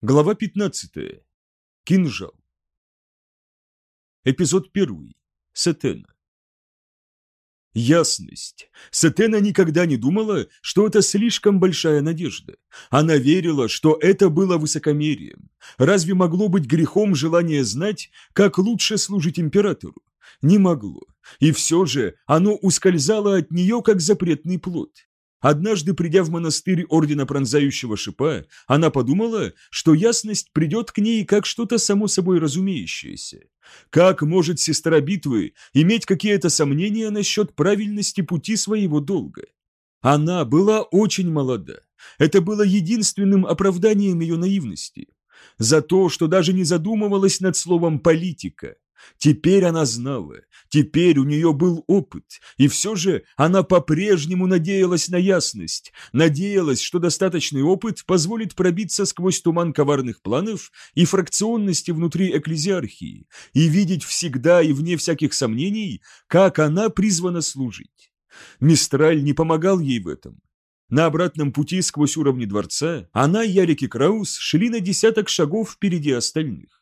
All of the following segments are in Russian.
Глава 15. Кинжал. Эпизод 1. Сатена. Ясность. Сатена никогда не думала, что это слишком большая надежда. Она верила, что это было высокомерием. Разве могло быть грехом желание знать, как лучше служить императору? Не могло. И все же оно ускользало от нее, как запретный плод. Однажды, придя в монастырь Ордена Пронзающего Шипа, она подумала, что ясность придет к ней как что-то само собой разумеющееся. Как может сестра битвы иметь какие-то сомнения насчет правильности пути своего долга? Она была очень молода. Это было единственным оправданием ее наивности. За то, что даже не задумывалась над словом «политика», Теперь она знала, теперь у нее был опыт, и все же она по-прежнему надеялась на ясность, надеялась, что достаточный опыт позволит пробиться сквозь туман коварных планов и фракционности внутри экклезиархии и видеть всегда и вне всяких сомнений, как она призвана служить. Мистраль не помогал ей в этом. На обратном пути сквозь уровни дворца она и Ярик и Краус шли на десяток шагов впереди остальных.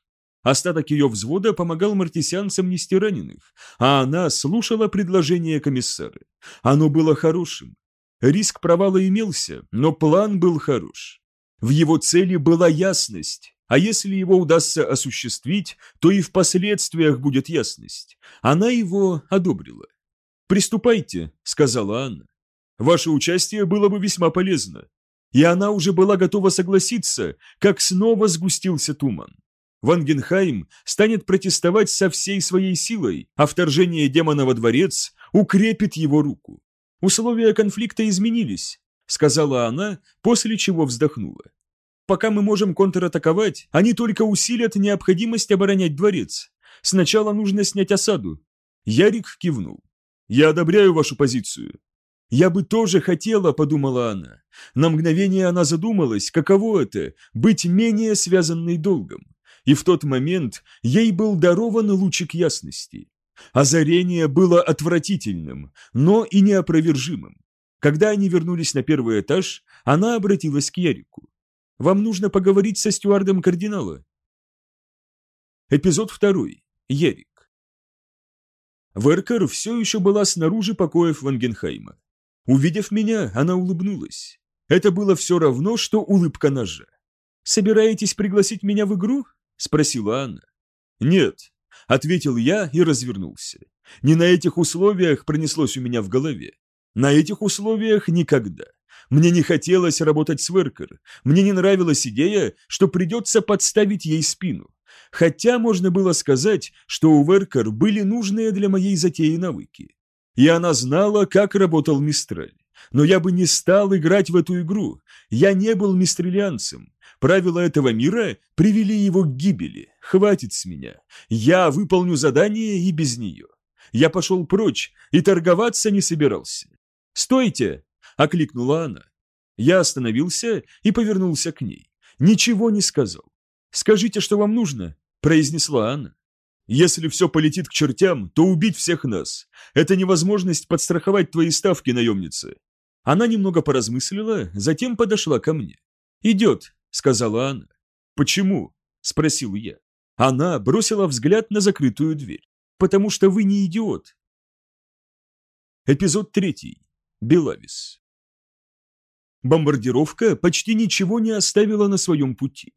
Остаток ее взвода помогал мартисянцам нести раненых, а она слушала предложение комиссара. Оно было хорошим. Риск провала имелся, но план был хорош. В его цели была ясность, а если его удастся осуществить, то и в последствиях будет ясность. Она его одобрила. «Приступайте», — сказала Анна. «Ваше участие было бы весьма полезно». И она уже была готова согласиться, как снова сгустился туман. Вангенхайм станет протестовать со всей своей силой, а вторжение демона во дворец укрепит его руку. Условия конфликта изменились, сказала она, после чего вздохнула. Пока мы можем контратаковать, они только усилят необходимость оборонять дворец. Сначала нужно снять осаду. Ярик кивнул. Я одобряю вашу позицию. Я бы тоже хотела, подумала она. На мгновение она задумалась, каково это – быть менее связанной долгом и в тот момент ей был дарован лучик ясности. Озарение было отвратительным, но и неопровержимым. Когда они вернулись на первый этаж, она обратилась к Ярику. «Вам нужно поговорить со стюардом кардинала». Эпизод второй. Ярик. Веркер все еще была снаружи покоев Вангенхайма. Увидев меня, она улыбнулась. Это было все равно, что улыбка ножа. «Собираетесь пригласить меня в игру?» – спросила она. «Нет», – ответил я и развернулся. «Не на этих условиях пронеслось у меня в голове. На этих условиях никогда. Мне не хотелось работать с Веркер. Мне не нравилась идея, что придется подставить ей спину. Хотя можно было сказать, что у Веркер были нужные для моей затеи навыки. И она знала, как работал Мистраль. Но я бы не стал играть в эту игру. Я не был мистрелианцем. Правила этого мира привели его к гибели. Хватит с меня. Я выполню задание и без нее. Я пошел прочь и торговаться не собирался. «Стойте!» – окликнула она. Я остановился и повернулся к ней. Ничего не сказал. «Скажите, что вам нужно?» – произнесла она. «Если все полетит к чертям, то убить всех нас. Это невозможность подстраховать твои ставки, наемница». Она немного поразмыслила, затем подошла ко мне. «Идет», сказала она. «Почему?» – спросил я. Она бросила взгляд на закрытую дверь. «Потому что вы не идиот». Эпизод третий. Белавис. Бомбардировка почти ничего не оставила на своем пути.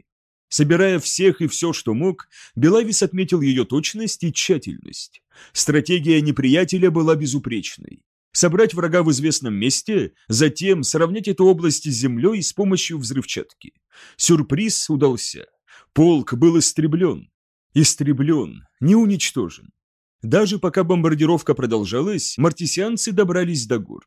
Собирая всех и все, что мог, Белавис отметил ее точность и тщательность. Стратегия неприятеля была безупречной собрать врага в известном месте, затем сравнять эту область с землей с помощью взрывчатки. Сюрприз удался. Полк был истреблен. Истреблен, не уничтожен. Даже пока бомбардировка продолжалась, мартисианцы добрались до гор.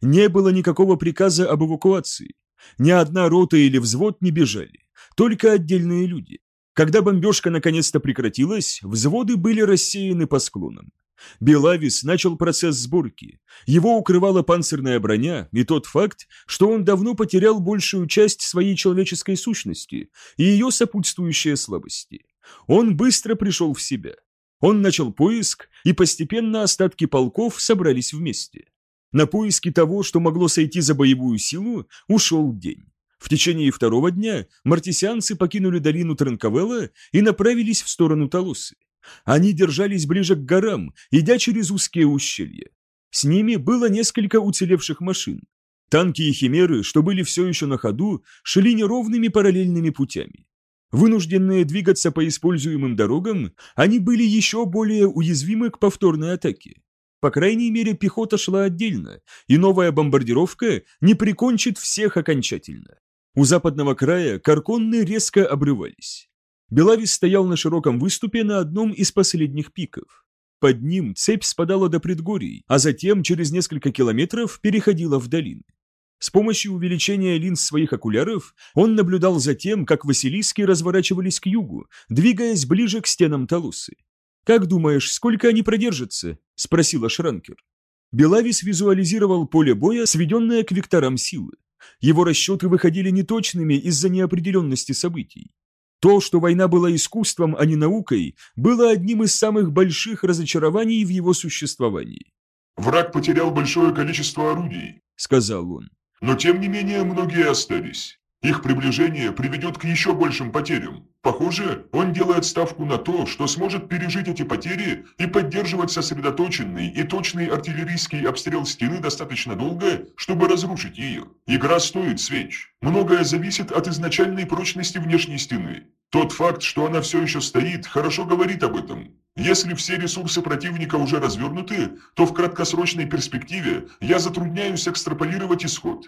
Не было никакого приказа об эвакуации. Ни одна рота или взвод не бежали, только отдельные люди. Когда бомбежка наконец-то прекратилась, взводы были рассеяны по склонам. Белавис начал процесс сборки. Его укрывала панцирная броня и тот факт, что он давно потерял большую часть своей человеческой сущности и ее сопутствующие слабости. Он быстро пришел в себя. Он начал поиск, и постепенно остатки полков собрались вместе. На поиски того, что могло сойти за боевую силу, ушел день. В течение второго дня мартисианцы покинули долину Тренковелла и направились в сторону Талусы. Они держались ближе к горам, идя через узкие ущелья. С ними было несколько уцелевших машин. Танки и химеры, что были все еще на ходу, шли неровными параллельными путями. Вынужденные двигаться по используемым дорогам, они были еще более уязвимы к повторной атаке. По крайней мере, пехота шла отдельно, и новая бомбардировка не прикончит всех окончательно. У западного края карконны резко обрывались. Белавис стоял на широком выступе на одном из последних пиков. Под ним цепь спадала до предгорий, а затем через несколько километров переходила в долины. С помощью увеличения линз своих окуляров он наблюдал за тем, как Василиски разворачивались к югу, двигаясь ближе к стенам Талусы. «Как думаешь, сколько они продержатся?» – спросила Шранкер. Белавис визуализировал поле боя, сведенное к векторам силы. Его расчеты выходили неточными из-за неопределенности событий. То, что война была искусством, а не наукой, было одним из самых больших разочарований в его существовании. «Враг потерял большое количество орудий», — сказал он. «Но тем не менее многие остались. Их приближение приведет к еще большим потерям. Похоже, он делает ставку на то, что сможет пережить эти потери и поддерживать сосредоточенный и точный артиллерийский обстрел стены достаточно долго, чтобы разрушить ее. Игра стоит свеч. Многое зависит от изначальной прочности внешней стены. Тот факт, что она все еще стоит, хорошо говорит об этом. Если все ресурсы противника уже развернуты, то в краткосрочной перспективе я затрудняюсь экстраполировать исход.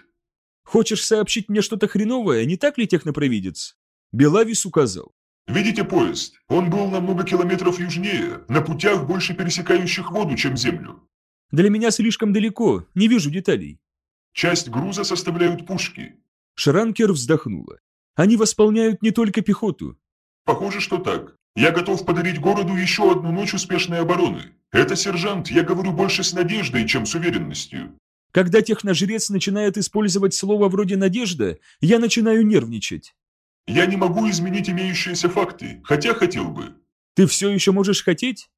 Хочешь сообщить мне что-то хреновое, не так ли, технопровидец?» Белавис указал. «Видите поезд? Он был на много километров южнее, на путях, больше пересекающих воду, чем землю». «Для меня слишком далеко, не вижу деталей». «Часть груза составляют пушки». Шранкер вздохнула. «Они восполняют не только пехоту». «Похоже, что так. Я готов подарить городу еще одну ночь успешной обороны. Это, сержант, я говорю больше с надеждой, чем с уверенностью. Когда техножрец начинает использовать слово вроде «надежда», я начинаю нервничать. Я не могу изменить имеющиеся факты, хотя хотел бы. Ты все еще можешь хотеть?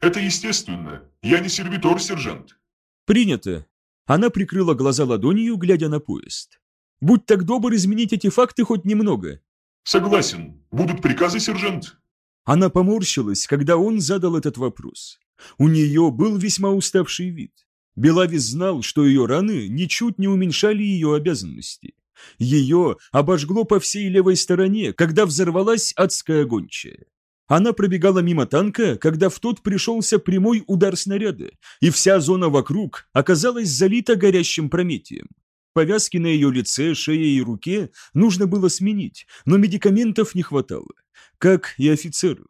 Это естественно. Я не сервитор, сержант. Принято. Она прикрыла глаза ладонью, глядя на поезд. Будь так добр изменить эти факты хоть немного. Согласен. Будут приказы, сержант? Она поморщилась, когда он задал этот вопрос. У нее был весьма уставший вид. Белавис знал, что ее раны ничуть не уменьшали ее обязанности. Ее обожгло по всей левой стороне, когда взорвалась адская гончая. Она пробегала мимо танка, когда в тот пришелся прямой удар снаряда, и вся зона вокруг оказалась залита горящим прометием. Повязки на ее лице, шее и руке нужно было сменить, но медикаментов не хватало, как и офицеров.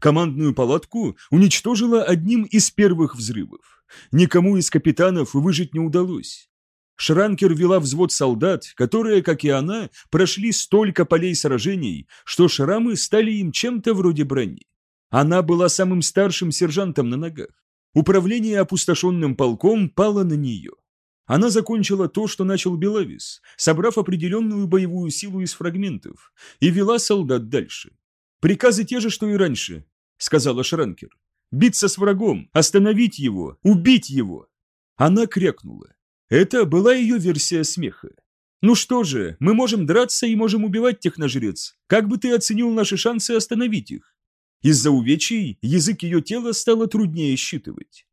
Командную палатку уничтожила одним из первых взрывов. Никому из капитанов выжить не удалось. Шранкер вела взвод солдат, которые, как и она, прошли столько полей сражений, что шрамы стали им чем-то вроде брони. Она была самым старшим сержантом на ногах. Управление опустошенным полком пало на нее. Она закончила то, что начал Белавис, собрав определенную боевую силу из фрагментов, и вела солдат дальше. «Приказы те же, что и раньше», — сказала Шранкер. Биться с врагом, остановить его, убить его. Она крякнула. Это была ее версия смеха. Ну что же, мы можем драться и можем убивать техножрец. Как бы ты оценил наши шансы остановить их? Из-за увечий язык ее тела стало труднее считывать.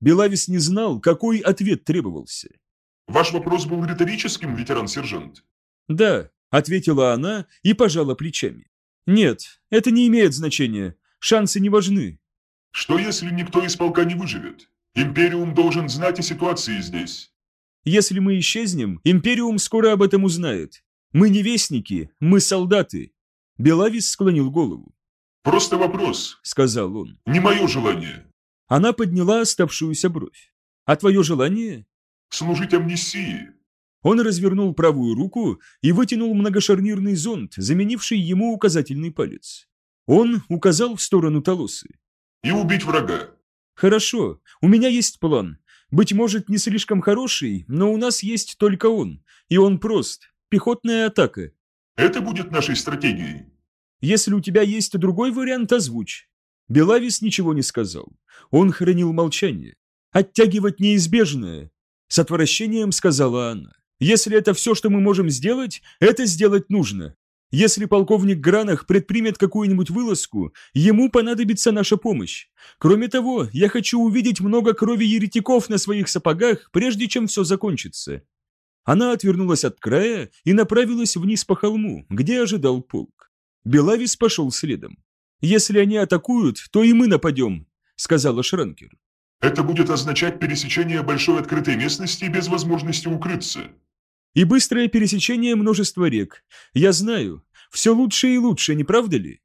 Белавис не знал, какой ответ требовался. «Ваш вопрос был риторическим, ветеран-сержант?» «Да», — ответила она и пожала плечами. «Нет, это не имеет значения. Шансы не важны. Что если никто из полка не выживет? Империум должен знать о ситуации здесь. Если мы исчезнем, Империум скоро об этом узнает. Мы не вестники, мы солдаты. Белавис склонил голову. «Просто вопрос», — сказал он. «Не мое желание». Она подняла оставшуюся бровь. «А твое желание?» «Служить амнистии». Он развернул правую руку и вытянул многошарнирный зонт, заменивший ему указательный палец. Он указал в сторону Толосы и убить врага. Хорошо, у меня есть план. Быть может, не слишком хороший, но у нас есть только он. И он прост. Пехотная атака. Это будет нашей стратегией. Если у тебя есть другой вариант, озвучь. Белавис ничего не сказал. Он хранил молчание. Оттягивать неизбежное. С отвращением сказала она. Если это все, что мы можем сделать, это сделать нужно. Если полковник Гранах предпримет какую-нибудь вылазку, ему понадобится наша помощь. Кроме того, я хочу увидеть много крови еретиков на своих сапогах, прежде чем все закончится». Она отвернулась от края и направилась вниз по холму, где ожидал полк. Белавис пошел следом. «Если они атакуют, то и мы нападем», — сказала Шранкер. «Это будет означать пересечение большой открытой местности без возможности укрыться», и быстрое пересечение множества рек. Я знаю, все лучше и лучше, не правда ли?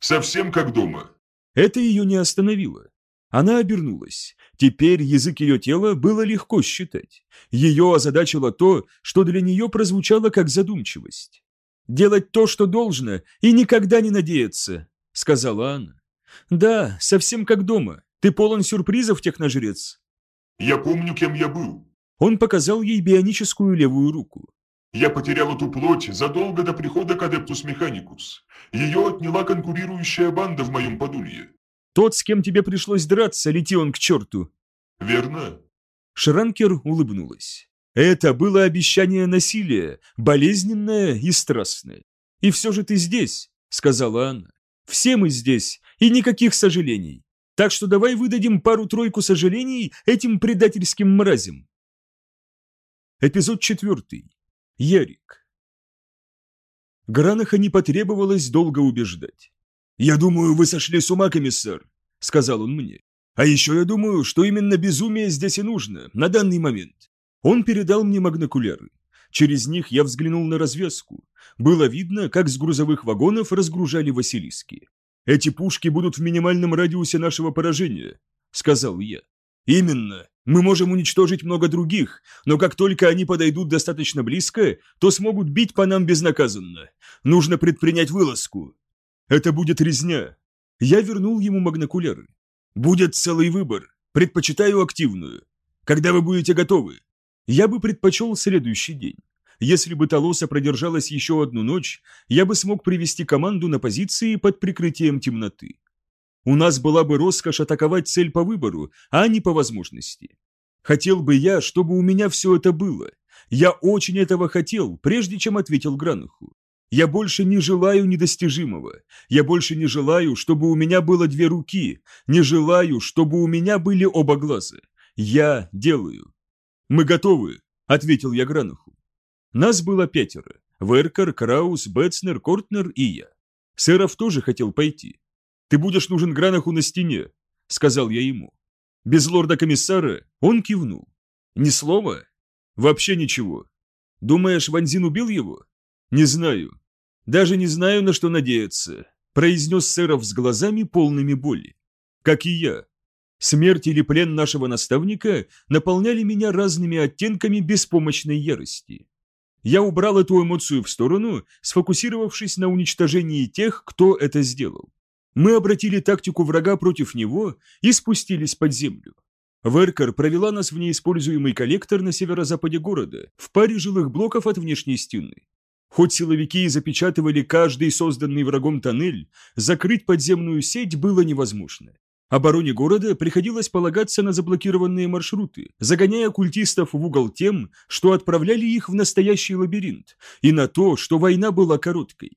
Совсем как дома. Это ее не остановило. Она обернулась. Теперь язык ее тела было легко считать. Ее озадачило то, что для нее прозвучало как задумчивость. «Делать то, что должно, и никогда не надеяться», — сказала она. «Да, совсем как дома. Ты полон сюрпризов, техножрец». «Я помню, кем я был. Он показал ей бионическую левую руку. «Я потерял эту плоть задолго до прихода к Адептус Механикус. Ее отняла конкурирующая банда в моем подулье». «Тот, с кем тебе пришлось драться, лети он к черту». «Верно». Шранкер улыбнулась. Это было обещание насилия, болезненное и страстное. «И все же ты здесь», — сказала она. «Все мы здесь, и никаких сожалений. Так что давай выдадим пару-тройку сожалений этим предательским мразям. Эпизод четвертый. Ярик. Гранаха не потребовалось долго убеждать. «Я думаю, вы сошли с ума, комиссар», — сказал он мне. «А еще я думаю, что именно безумие здесь и нужно, на данный момент». Он передал мне магнокуляры. Через них я взглянул на развязку. Было видно, как с грузовых вагонов разгружали Василиски. «Эти пушки будут в минимальном радиусе нашего поражения», — сказал я. «Именно. Мы можем уничтожить много других, но как только они подойдут достаточно близко, то смогут бить по нам безнаказанно. Нужно предпринять вылазку. Это будет резня». Я вернул ему магнокуляры. «Будет целый выбор. Предпочитаю активную. Когда вы будете готовы?» Я бы предпочел следующий день. Если бы Толоса продержалась еще одну ночь, я бы смог привести команду на позиции под прикрытием темноты. У нас была бы роскошь атаковать цель по выбору, а не по возможности. Хотел бы я, чтобы у меня все это было. Я очень этого хотел, прежде чем ответил Грануху. Я больше не желаю недостижимого. Я больше не желаю, чтобы у меня было две руки. Не желаю, чтобы у меня были оба глаза. Я делаю. Мы готовы, ответил я Грануху. Нас было пятеро. Веркер, Краус, Бетцнер, Кортнер и я. Сэров тоже хотел пойти. Ты будешь нужен Гранаху на стене», — сказал я ему. Без лорда-комиссара он кивнул. «Ни слова? Вообще ничего. Думаешь, Ванзин убил его? Не знаю. Даже не знаю, на что надеяться», — произнес Сэров с глазами полными боли. «Как и я. Смерть или плен нашего наставника наполняли меня разными оттенками беспомощной ярости. Я убрал эту эмоцию в сторону, сфокусировавшись на уничтожении тех, кто это сделал. Мы обратили тактику врага против него и спустились под землю. Веркер провела нас в неиспользуемый коллектор на северо-западе города, в паре жилых блоков от внешней стены. Хоть силовики и запечатывали каждый созданный врагом тоннель, закрыть подземную сеть было невозможно. Обороне города приходилось полагаться на заблокированные маршруты, загоняя культистов в угол тем, что отправляли их в настоящий лабиринт, и на то, что война была короткой.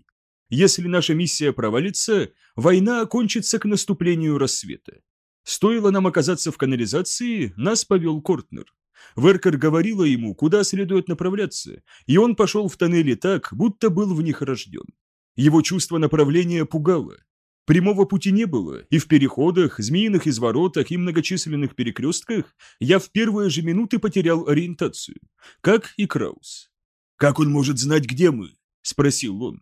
Если наша миссия провалится, война окончится к наступлению рассвета. Стоило нам оказаться в канализации, нас повел Кортнер. Веркер говорила ему, куда следует направляться, и он пошел в тоннели так, будто был в них рожден. Его чувство направления пугало. Прямого пути не было, и в переходах, змеиных изворотах и многочисленных перекрестках я в первые же минуты потерял ориентацию, как и Краус. «Как он может знать, где мы?» – спросил он.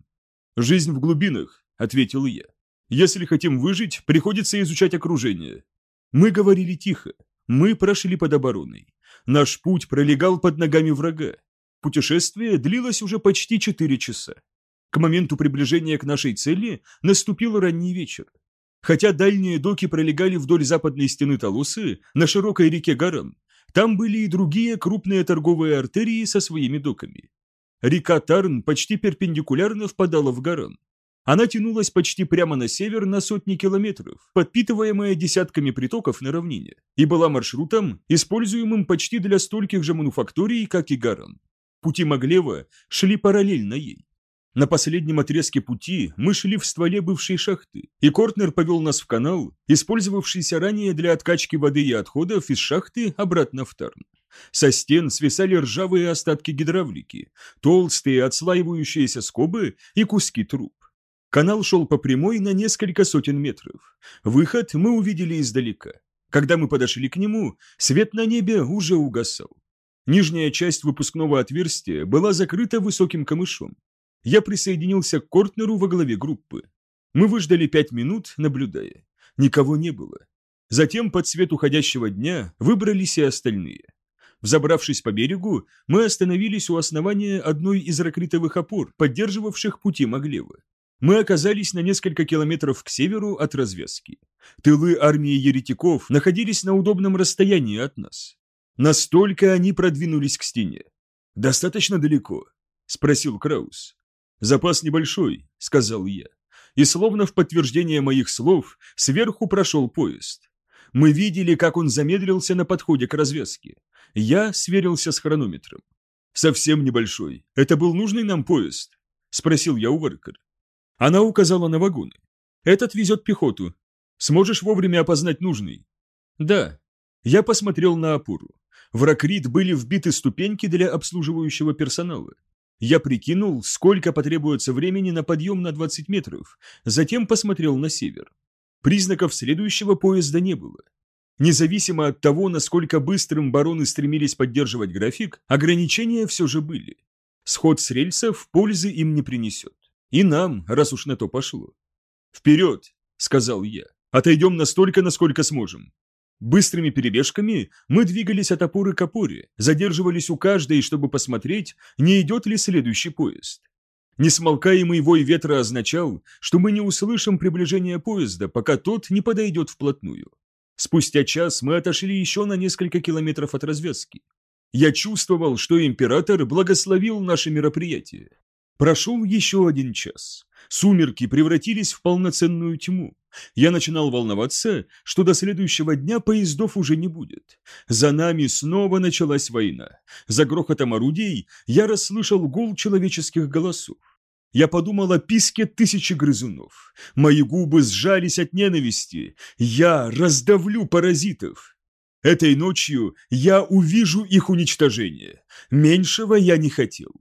«Жизнь в глубинах», — ответил я. «Если хотим выжить, приходится изучать окружение». Мы говорили тихо. Мы прошли под обороной. Наш путь пролегал под ногами врага. Путешествие длилось уже почти четыре часа. К моменту приближения к нашей цели наступил ранний вечер. Хотя дальние доки пролегали вдоль западной стены Талусы, на широкой реке Гаран, там были и другие крупные торговые артерии со своими доками. Река Тарн почти перпендикулярно впадала в Гаран. Она тянулась почти прямо на север на сотни километров, подпитываемая десятками притоков на равнине, и была маршрутом, используемым почти для стольких же мануфакторий, как и Гаран. Пути Маглева шли параллельно ей. На последнем отрезке пути мы шли в стволе бывшей шахты, и Кортнер повел нас в канал, использовавшийся ранее для откачки воды и отходов из шахты обратно в Тарн. Со стен свисали ржавые остатки гидравлики, толстые отслаивающиеся скобы и куски труб. Канал шел по прямой на несколько сотен метров. Выход мы увидели издалека. Когда мы подошли к нему, свет на небе уже угасал. Нижняя часть выпускного отверстия была закрыта высоким камышом. Я присоединился к Кортнеру во главе группы. Мы выждали пять минут, наблюдая. Никого не было. Затем под свет уходящего дня выбрались и остальные. Взобравшись по берегу, мы остановились у основания одной из ракритовых опор, поддерживавших пути Маглева. Мы оказались на несколько километров к северу от развязки. Тылы армии еретиков находились на удобном расстоянии от нас. Настолько они продвинулись к стене. «Достаточно далеко?» – спросил Краус. «Запас небольшой», – сказал я. И словно в подтверждение моих слов, сверху прошел поезд. Мы видели, как он замедлился на подходе к развязке. Я сверился с хронометром. «Совсем небольшой. Это был нужный нам поезд?» – спросил я у Веркер. Она указала на вагоны. «Этот везет пехоту. Сможешь вовремя опознать нужный?» «Да». Я посмотрел на опору. В Ракрит были вбиты ступеньки для обслуживающего персонала. Я прикинул, сколько потребуется времени на подъем на 20 метров, затем посмотрел на север. Признаков следующего поезда не было. Независимо от того, насколько быстрым бароны стремились поддерживать график, ограничения все же были. Сход с рельсов пользы им не принесет. И нам, раз уж на то пошло. «Вперед!» – сказал я. «Отойдем настолько, насколько сможем. Быстрыми перебежками мы двигались от опоры к опоре, задерживались у каждой, чтобы посмотреть, не идет ли следующий поезд. Несмолкаемый вой ветра означал, что мы не услышим приближения поезда, пока тот не подойдет вплотную. Спустя час мы отошли еще на несколько километров от развязки. Я чувствовал, что император благословил наше мероприятие. Прошел еще один час. Сумерки превратились в полноценную тьму. Я начинал волноваться, что до следующего дня поездов уже не будет. За нами снова началась война. За грохотом орудий я расслышал гул человеческих голосов. Я подумал о писке тысячи грызунов. Мои губы сжались от ненависти. Я раздавлю паразитов. Этой ночью я увижу их уничтожение. Меньшего я не хотел.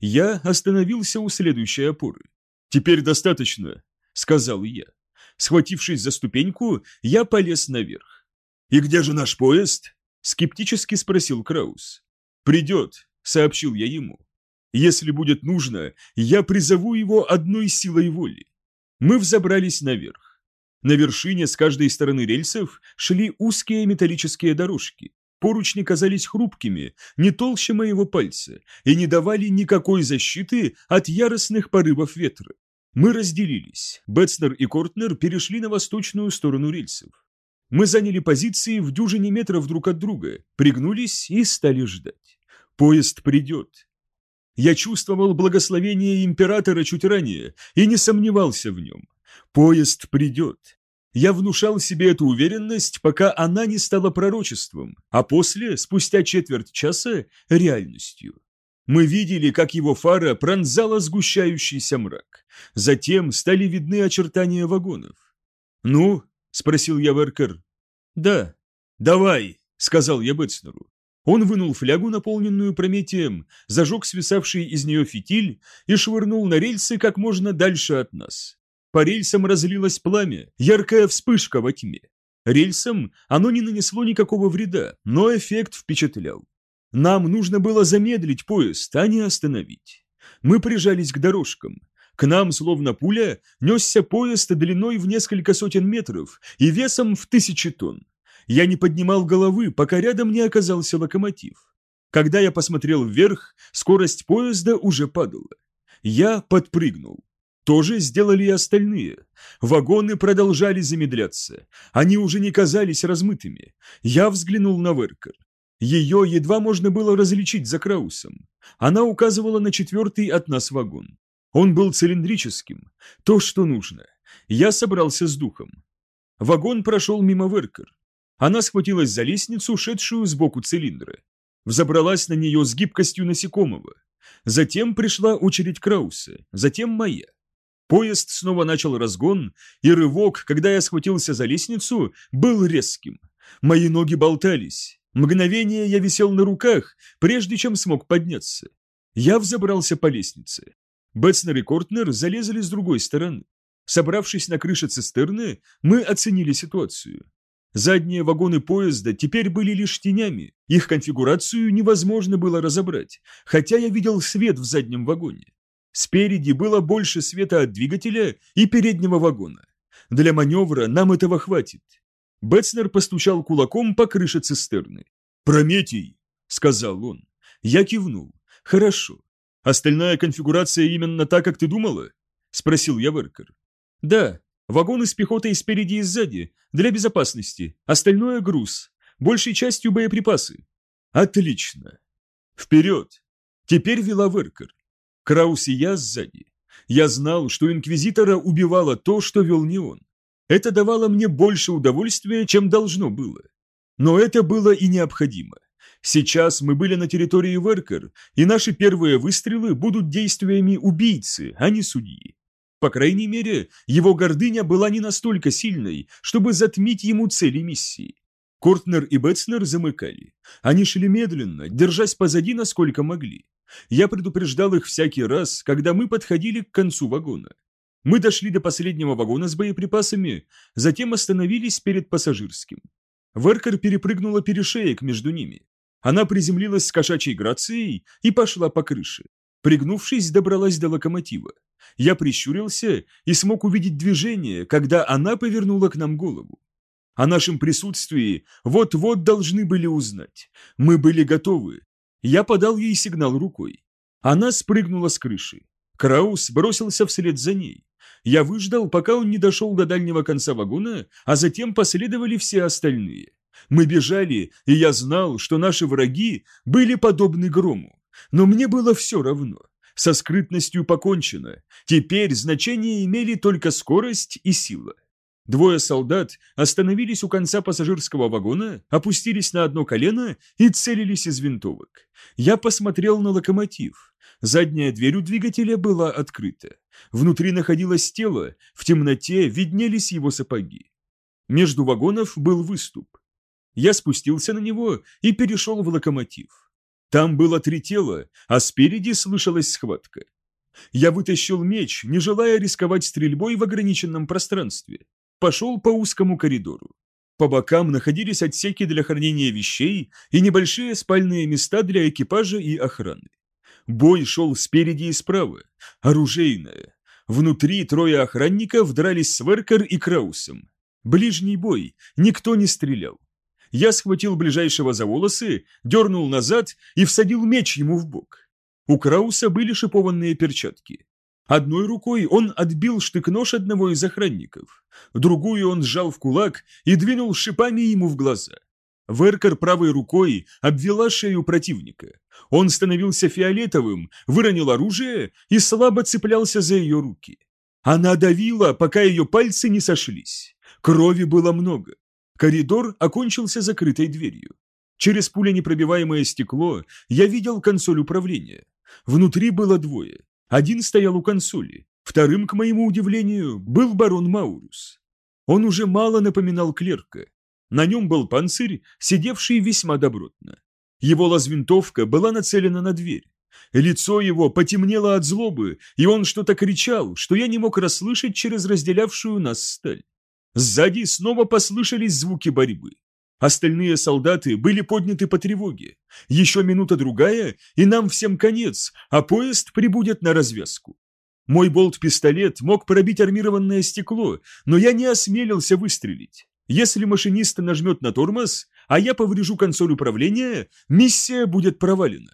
Я остановился у следующей опоры. «Теперь достаточно», — сказал я. Схватившись за ступеньку, я полез наверх. «И где же наш поезд?» — скептически спросил Краус. «Придет», — сообщил я ему. «Если будет нужно, я призову его одной силой воли». Мы взобрались наверх. На вершине с каждой стороны рельсов шли узкие металлические дорожки. Поручни казались хрупкими, не толще моего пальца, и не давали никакой защиты от яростных порывов ветра. Мы разделились. Бетснер и Кортнер перешли на восточную сторону рельсов. Мы заняли позиции в дюжине метров друг от друга, пригнулись и стали ждать. Поезд придет. Я чувствовал благословение императора чуть ранее и не сомневался в нем. Поезд придет. Я внушал себе эту уверенность, пока она не стала пророчеством, а после, спустя четверть часа, реальностью. Мы видели, как его фара пронзала сгущающийся мрак. Затем стали видны очертания вагонов. «Ну?» – спросил я Веркер. «Да». «Давай», – сказал я Бетснеру. Он вынул флягу, наполненную прометием, зажег свисавший из нее фитиль и швырнул на рельсы как можно дальше от нас. По рельсам разлилось пламя, яркая вспышка во тьме. Рельсам оно не нанесло никакого вреда, но эффект впечатлял. Нам нужно было замедлить поезд, а не остановить. Мы прижались к дорожкам. К нам, словно пуля, несся поезд длиной в несколько сотен метров и весом в тысячи тонн. Я не поднимал головы, пока рядом не оказался локомотив. Когда я посмотрел вверх, скорость поезда уже падала. Я подпрыгнул. То же сделали и остальные. Вагоны продолжали замедляться. Они уже не казались размытыми. Я взглянул на Веркер. Ее едва можно было различить за Краусом. Она указывала на четвертый от нас вагон. Он был цилиндрическим. То, что нужно. Я собрался с духом. Вагон прошел мимо Веркер. Она схватилась за лестницу, шедшую сбоку цилиндра. Взобралась на нее с гибкостью насекомого. Затем пришла очередь Крауса, затем моя. Поезд снова начал разгон, и рывок, когда я схватился за лестницу, был резким. Мои ноги болтались. Мгновение я висел на руках, прежде чем смог подняться. Я взобрался по лестнице. Бетснер и Кортнер залезли с другой стороны. Собравшись на крыше цистерны, мы оценили ситуацию. Задние вагоны поезда теперь были лишь тенями, их конфигурацию невозможно было разобрать, хотя я видел свет в заднем вагоне. Спереди было больше света от двигателя и переднего вагона. Для маневра нам этого хватит. Бетснер постучал кулаком по крыше цистерны. «Прометий!» — сказал он. Я кивнул. «Хорошо. Остальная конфигурация именно так, как ты думала?» — спросил я Веркер. «Да, вагоны с пехотой спереди и сзади, для безопасности. Остальное — груз. Большей частью боеприпасы». «Отлично. Вперед!» Теперь вела Веркер. Краус и я сзади. Я знал, что Инквизитора убивало то, что вел не он. Это давало мне больше удовольствия, чем должно было. Но это было и необходимо. Сейчас мы были на территории Веркер, и наши первые выстрелы будут действиями убийцы, а не судьи. По крайней мере, его гордыня была не настолько сильной, чтобы затмить ему цели миссии. Кортнер и Бетснер замыкали. Они шли медленно, держась позади, насколько могли. Я предупреждал их всякий раз, когда мы подходили к концу вагона. Мы дошли до последнего вагона с боеприпасами, затем остановились перед пассажирским. Веркер перепрыгнула перешеек между ними. Она приземлилась с кошачьей грацией и пошла по крыше. Пригнувшись, добралась до локомотива. Я прищурился и смог увидеть движение, когда она повернула к нам голову. О нашем присутствии вот-вот должны были узнать. Мы были готовы. Я подал ей сигнал рукой. Она спрыгнула с крыши. Краус бросился вслед за ней. Я выждал, пока он не дошел до дальнего конца вагона, а затем последовали все остальные. Мы бежали, и я знал, что наши враги были подобны грому. Но мне было все равно. Со скрытностью покончено. Теперь значение имели только скорость и сила. Двое солдат остановились у конца пассажирского вагона, опустились на одно колено и целились из винтовок. Я посмотрел на локомотив. Задняя дверь у двигателя была открыта. Внутри находилось тело, в темноте виднелись его сапоги. Между вагонов был выступ. Я спустился на него и перешел в локомотив. Там было три тела, а спереди слышалась схватка. Я вытащил меч, не желая рисковать стрельбой в ограниченном пространстве. Пошел по узкому коридору. По бокам находились отсеки для хранения вещей и небольшие спальные места для экипажа и охраны. Бой шел спереди и справа, оружейное. Внутри трое охранников дрались с Веркер и Краусом. Ближний бой, никто не стрелял. Я схватил ближайшего за волосы, дернул назад и всадил меч ему в бок. У Крауса были шипованные перчатки. Одной рукой он отбил штык-нож одного из охранников, другую он сжал в кулак и двинул шипами ему в глаза. Веркер правой рукой обвела шею противника. Он становился фиолетовым, выронил оружие и слабо цеплялся за ее руки. Она давила, пока ее пальцы не сошлись. Крови было много. Коридор окончился закрытой дверью. Через пуленепробиваемое стекло я видел консоль управления. Внутри было двое. Один стоял у консоли, вторым, к моему удивлению, был барон Маурус. Он уже мало напоминал клерка. На нем был панцирь, сидевший весьма добротно. Его лазвинтовка была нацелена на дверь. Лицо его потемнело от злобы, и он что-то кричал, что я не мог расслышать через разделявшую нас сталь. Сзади снова послышались звуки борьбы. Остальные солдаты были подняты по тревоге. Еще минута-другая, и нам всем конец, а поезд прибудет на развязку. Мой болт-пистолет мог пробить армированное стекло, но я не осмелился выстрелить. Если машинист нажмет на тормоз, а я поврежу консоль управления, миссия будет провалена.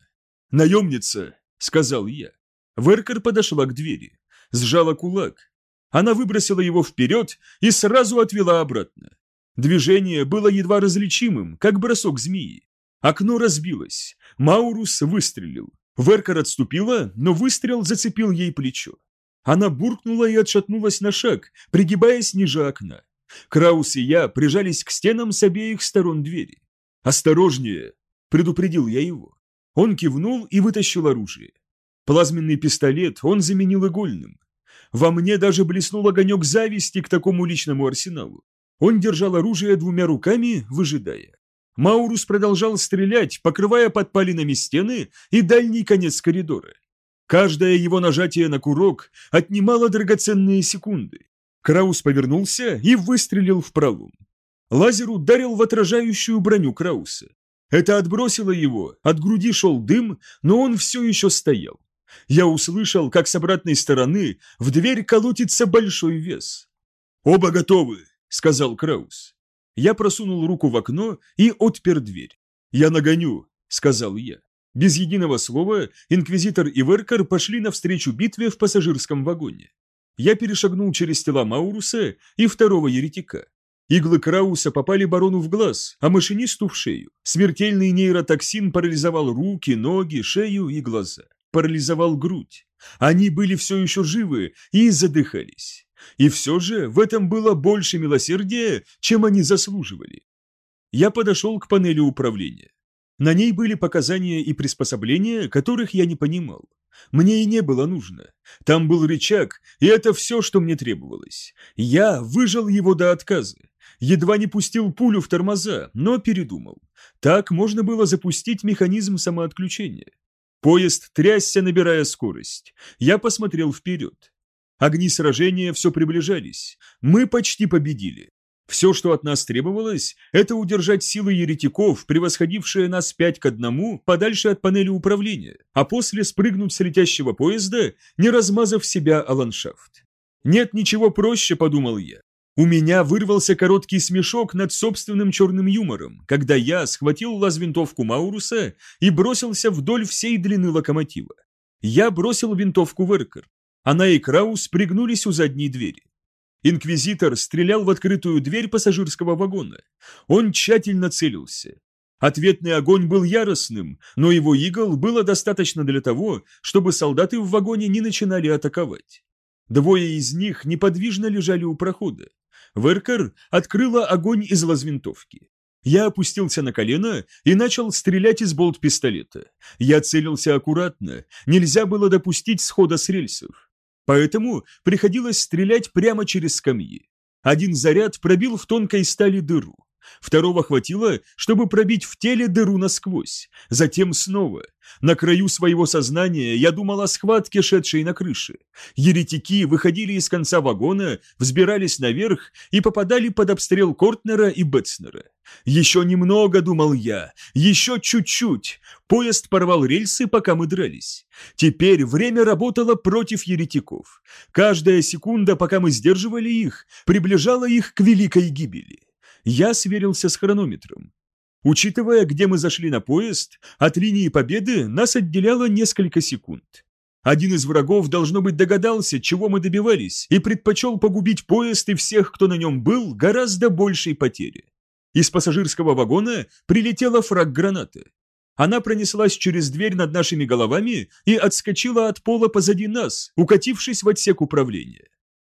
«Наемница», — сказал я. Веркер подошла к двери, сжала кулак, она выбросила его вперед и сразу отвела обратно. Движение было едва различимым, как бросок змеи. Окно разбилось. Маурус выстрелил. Веркер отступила, но выстрел зацепил ей плечо. Она буркнула и отшатнулась на шаг, пригибаясь ниже окна. Краус и я прижались к стенам с обеих сторон двери. «Осторожнее!» – предупредил я его. Он кивнул и вытащил оружие. Плазменный пистолет он заменил игольным. Во мне даже блеснул огонек зависти к такому личному арсеналу. Он держал оружие двумя руками, выжидая. Маурус продолжал стрелять, покрывая подпалинами стены и дальний конец коридора. Каждое его нажатие на курок отнимало драгоценные секунды. Краус повернулся и выстрелил в пролом. Лазер ударил в отражающую броню Крауса. Это отбросило его, от груди шел дым, но он все еще стоял. Я услышал, как с обратной стороны в дверь колотится большой вес. «Оба готовы», — сказал Краус. Я просунул руку в окно и отпер дверь. «Я нагоню», — сказал я. Без единого слова инквизитор и Веркер пошли навстречу битве в пассажирском вагоне. Я перешагнул через тела Мауруса и второго еретика. Иглы Крауса попали барону в глаз, а машинисту в шею. Смертельный нейротоксин парализовал руки, ноги, шею и глаза. Парализовал грудь. Они были все еще живы и задыхались. И все же в этом было больше милосердия, чем они заслуживали. Я подошел к панели управления. На ней были показания и приспособления, которых я не понимал. Мне и не было нужно. Там был рычаг, и это все, что мне требовалось. Я выжал его до отказа. Едва не пустил пулю в тормоза, но передумал. Так можно было запустить механизм самоотключения. Поезд трясся, набирая скорость. Я посмотрел вперед. Огни сражения все приближались. Мы почти победили. Все, что от нас требовалось, это удержать силы еретиков, превосходившие нас пять к одному, подальше от панели управления, а после спрыгнуть с летящего поезда, не размазав себя о ландшафт. Нет ничего проще, подумал я. У меня вырвался короткий смешок над собственным черным юмором, когда я схватил лаз-винтовку Мауруса и бросился вдоль всей длины локомотива. Я бросил винтовку в Эркер. Она и Краус пригнулись у задней двери. Инквизитор стрелял в открытую дверь пассажирского вагона. Он тщательно целился. Ответный огонь был яростным, но его игл было достаточно для того, чтобы солдаты в вагоне не начинали атаковать. Двое из них неподвижно лежали у прохода. Веркер открыла огонь из лазвинтовки. Я опустился на колено и начал стрелять из болт-пистолета. Я целился аккуратно, нельзя было допустить схода с рельсов. Поэтому приходилось стрелять прямо через скамьи. Один заряд пробил в тонкой стали дыру. Второго хватило, чтобы пробить в теле дыру насквозь. Затем снова. На краю своего сознания я думал о схватке, шедшей на крыше. Еретики выходили из конца вагона, взбирались наверх и попадали под обстрел Кортнера и Бетснера. Еще немного, думал я, еще чуть-чуть. Поезд порвал рельсы, пока мы дрались. Теперь время работало против еретиков. Каждая секунда, пока мы сдерживали их, приближала их к великой гибели. Я сверился с хронометром. Учитывая, где мы зашли на поезд, от линии победы нас отделяло несколько секунд. Один из врагов, должно быть, догадался, чего мы добивались, и предпочел погубить поезд и всех, кто на нем был, гораздо большей потери. Из пассажирского вагона прилетела фраг-граната. Она пронеслась через дверь над нашими головами и отскочила от пола позади нас, укатившись в отсек управления.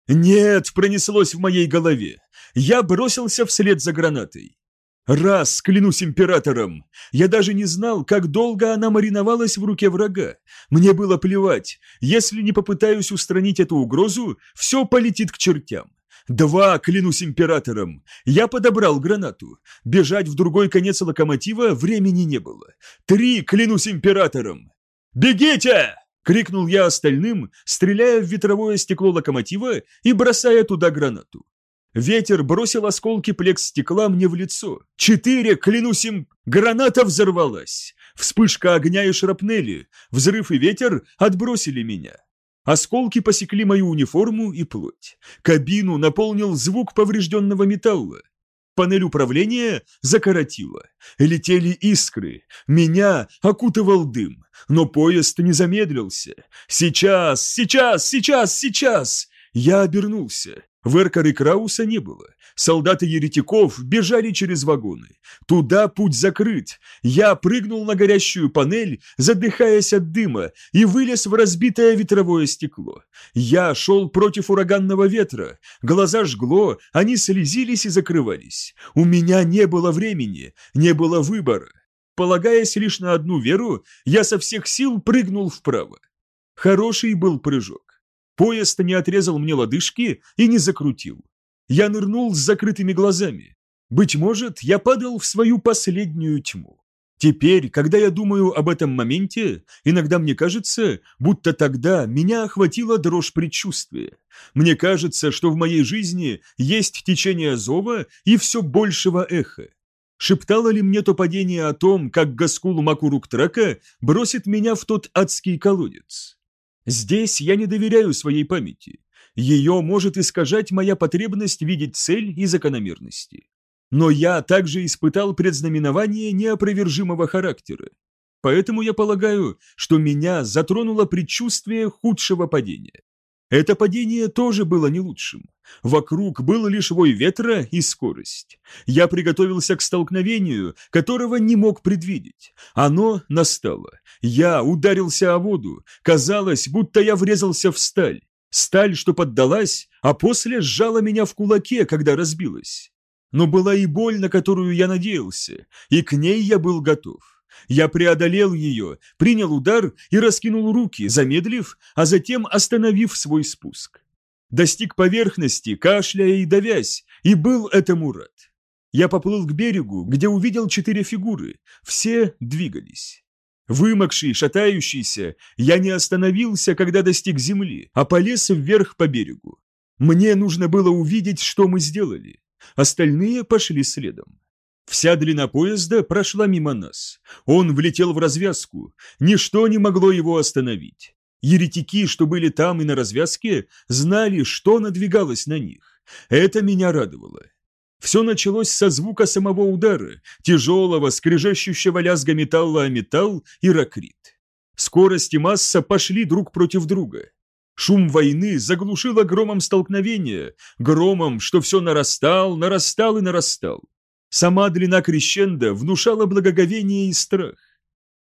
«Нет!» – пронеслось в моей голове. Я бросился вслед за гранатой. Раз, клянусь императором, я даже не знал, как долго она мариновалась в руке врага. Мне было плевать, если не попытаюсь устранить эту угрозу, все полетит к чертям. Два, клянусь императором, я подобрал гранату. Бежать в другой конец локомотива времени не было. Три, клянусь императором. «Бегите!» — крикнул я остальным, стреляя в ветровое стекло локомотива и бросая туда гранату. Ветер бросил осколки плекс-стекла мне в лицо. Четыре, клянусь им, граната взорвалась. Вспышка огня и шрапнели, взрыв и ветер отбросили меня. Осколки посекли мою униформу и плоть. Кабину наполнил звук поврежденного металла. Панель управления закоротила. Летели искры. Меня окутывал дым. Но поезд не замедлился. «Сейчас! Сейчас! Сейчас! Сейчас!» Я обернулся. Веркер и Крауса не было. Солдаты еретиков бежали через вагоны. Туда путь закрыт. Я прыгнул на горящую панель, задыхаясь от дыма, и вылез в разбитое ветровое стекло. Я шел против ураганного ветра. Глаза жгло, они слезились и закрывались. У меня не было времени, не было выбора. Полагаясь лишь на одну веру, я со всех сил прыгнул вправо. Хороший был прыжок. Поезд не отрезал мне лодыжки и не закрутил. Я нырнул с закрытыми глазами. Быть может, я падал в свою последнюю тьму. Теперь, когда я думаю об этом моменте, иногда мне кажется, будто тогда меня охватила дрожь предчувствия. Мне кажется, что в моей жизни есть течение зова и все большего эха. Шептало ли мне то падение о том, как Гаскул Макурук Трака бросит меня в тот адский колодец? Здесь я не доверяю своей памяти. Ее может искажать моя потребность видеть цель и закономерности. Но я также испытал предзнаменование неопровержимого характера. Поэтому я полагаю, что меня затронуло предчувствие худшего падения. Это падение тоже было не лучшим. Вокруг был лишь вой ветра и скорость. Я приготовился к столкновению, которого не мог предвидеть. Оно настало. Я ударился о воду. Казалось, будто я врезался в сталь. Сталь, что поддалась, а после сжала меня в кулаке, когда разбилась. Но была и боль, на которую я надеялся, и к ней я был готов. Я преодолел ее, принял удар и раскинул руки, замедлив, а затем остановив свой спуск. Достиг поверхности, кашляя и давясь, и был этому рад. Я поплыл к берегу, где увидел четыре фигуры, все двигались. Вымокший, шатающийся, я не остановился, когда достиг земли, а полез вверх по берегу. Мне нужно было увидеть, что мы сделали. Остальные пошли следом. Вся длина поезда прошла мимо нас. Он влетел в развязку. Ничто не могло его остановить. Еретики, что были там и на развязке, знали, что надвигалось на них. Это меня радовало. Все началось со звука самого удара, тяжелого, скрежещущего лязга металла о металл и ракрит. Скорость и масса пошли друг против друга. Шум войны заглушило громом столкновения, громом, что все нарастал, нарастал и нарастал. Сама длина крещенда внушала благоговение и страх.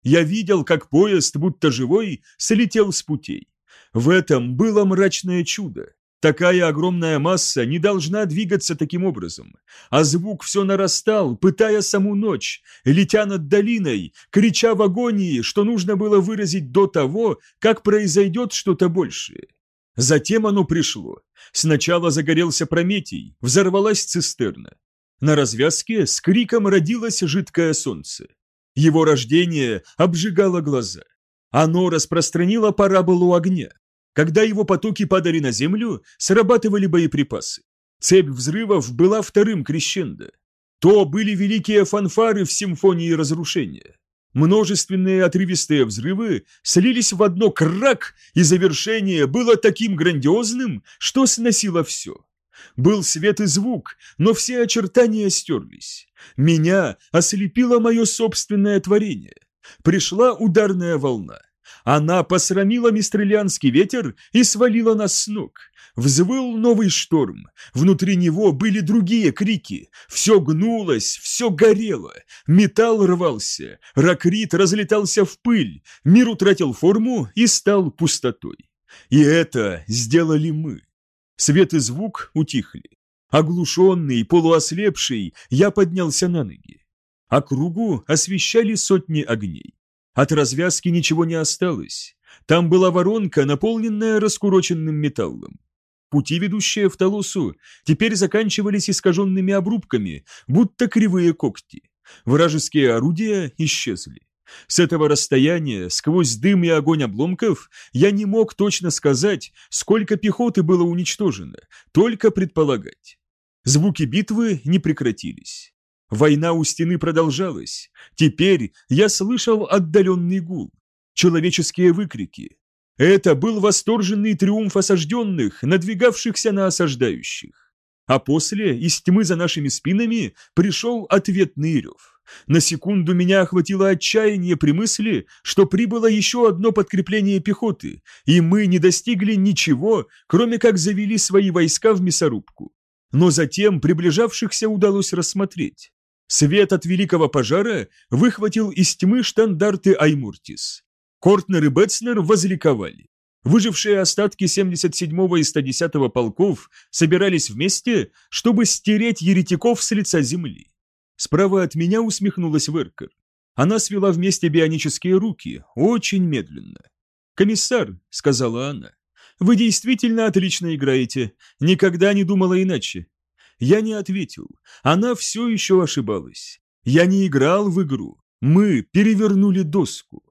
Я видел, как поезд, будто живой, слетел с путей. В этом было мрачное чудо. Такая огромная масса не должна двигаться таким образом, а звук все нарастал, пытая саму ночь, летя над долиной, крича в агонии, что нужно было выразить до того, как произойдет что-то большее. Затем оно пришло. Сначала загорелся Прометий, взорвалась цистерна. На развязке с криком родилось жидкое солнце. Его рождение обжигало глаза. Оно распространило параболу огня, когда его потоки падали на землю, срабатывали боеприпасы. Цепь взрывов была вторым крещендо. То были великие фанфары в симфонии разрушения. Множественные отрывистые взрывы слились в одно крак, и завершение было таким грандиозным, что сносило все. Был свет и звук, но все очертания стерлись. Меня ослепило мое собственное творение. Пришла ударная волна. Она посрамила мистрелянский ветер и свалила нас с ног. Взвыл новый шторм. Внутри него были другие крики. Все гнулось, все горело. Металл рвался. Ракрит разлетался в пыль. Мир утратил форму и стал пустотой. И это сделали мы. Свет и звук утихли. Оглушенный, полуослепший, я поднялся на ноги. Округу освещали сотни огней. От развязки ничего не осталось. Там была воронка, наполненная раскуроченным металлом. Пути, ведущие в Толосу, теперь заканчивались искаженными обрубками, будто кривые когти. Вражеские орудия исчезли. С этого расстояния, сквозь дым и огонь обломков, я не мог точно сказать, сколько пехоты было уничтожено, только предполагать. Звуки битвы не прекратились. Война у стены продолжалась. Теперь я слышал отдаленный гул, человеческие выкрики. Это был восторженный триумф осажденных, надвигавшихся на осаждающих. А после из тьмы за нашими спинами пришел ответный рев. На секунду меня охватило отчаяние при мысли, что прибыло еще одно подкрепление пехоты, и мы не достигли ничего, кроме как завели свои войска в мясорубку. Но затем приближавшихся удалось рассмотреть. Свет от великого пожара выхватил из тьмы штандарты Аймуртис. Кортнер и Бетснер возликовали. Выжившие остатки 77-го и 110-го полков собирались вместе, чтобы стереть еретиков с лица земли. Справа от меня усмехнулась Веркер. Она свела вместе бионические руки, очень медленно. «Комиссар», — сказала она, — «вы действительно отлично играете. Никогда не думала иначе». Я не ответил. Она все еще ошибалась. Я не играл в игру. Мы перевернули доску.